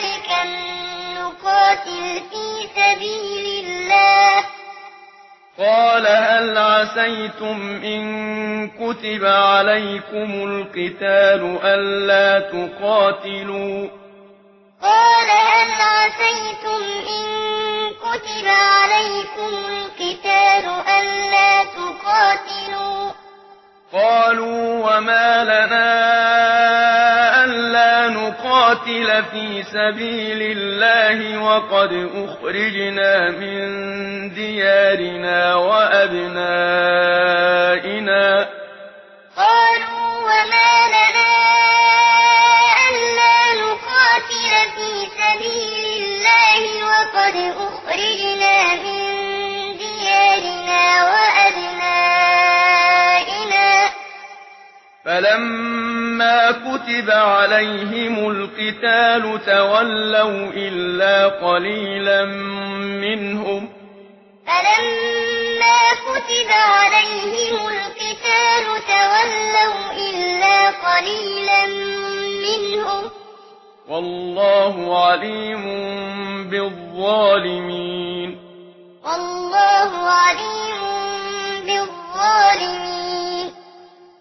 ذلك نقاتل في سبيل الله. قال هل عسيتم إن كتب عليكم القتال ألا تقاتلوا؟ قال هل عسيتم إن كتب عليكم ليقاتل في سبيل الله وقد أخرجنا من ديارنا وأبنائنا. قالوا وما لنا ألا نقاتل في سبيل الله وقد أخرجنا من فلما كتب عليهم القتال تولوا إلا قليلا منهم فلما كتب عليهم القتال تولوا إلا قليلا منهم والله عليم بالظالمين والله عليم بالظالمين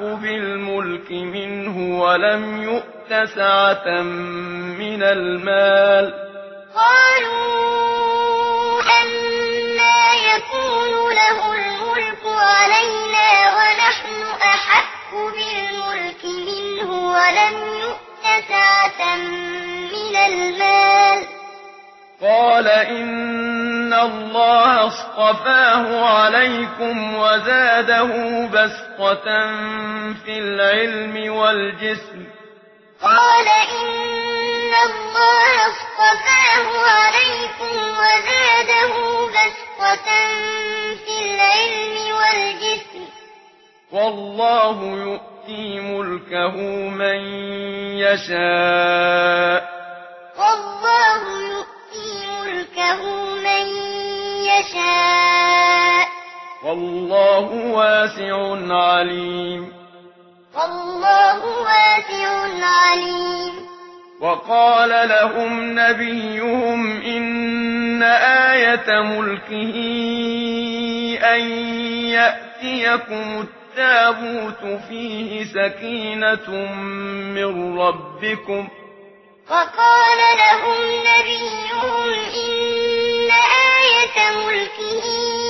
الحق بالملك منه ولم يؤت سعة من المال قالوا أما يكون له الملك علينا ونحن أحق بالملك منه ولم يؤت سعة من المال قال إن الله اصطفاه عليكم وزاده بسقة في العلم والجسم. قال إن الله اصطفاه عليكم وزاده بسقة في العلم والجسم. والله يؤتي ملكه من يشاء. واسع عليم. والله واسع عليم. وقال لهم نبيهم إن آية ملكه أن يأتيكم التابوت فيه سكينة من ربكم. وقال لهم نبيهم إن آية ملكه